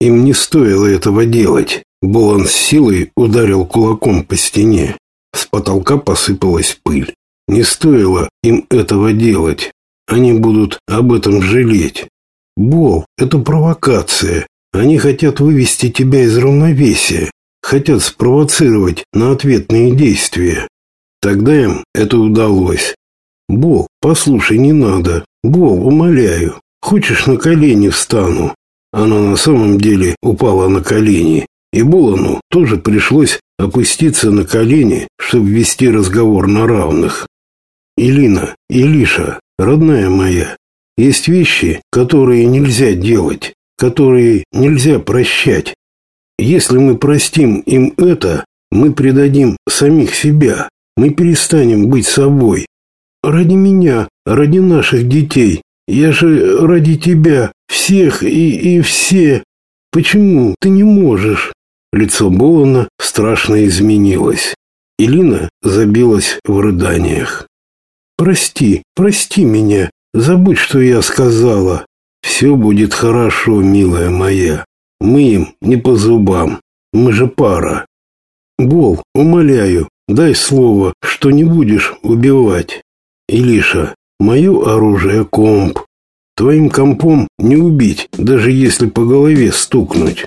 Им не стоило этого делать. Болон с силой ударил кулаком по стене. С потолка посыпалась пыль. Не стоило им этого делать. Они будут об этом жалеть. Бол, это провокация. Они хотят вывести тебя из равновесия. Хотят спровоцировать на ответные действия. Тогда им это удалось. Бол, послушай, не надо. Бол, умоляю. Хочешь, на колени встану? Она на самом деле упала на колени. И Булану тоже пришлось опуститься на колени, чтобы вести разговор на равных. Илина, Илиша, родная моя, есть вещи, которые нельзя делать, которые нельзя прощать. Если мы простим им это, мы предадим самих себя, мы перестанем быть собой. Ради меня, ради наших детей, я же ради тебя, всех и, и все. Почему ты не можешь? Лицо Болона страшно изменилось. Илина забилась в рыданиях. Прости, прости меня. Забудь, что я сказала. Все будет хорошо, милая моя. Мы им не по зубам. Мы же пара. Бол, умоляю, дай слово, что не будешь убивать. Илиша, мое оружие комп. Твоим компом не убить, даже если по голове стукнуть.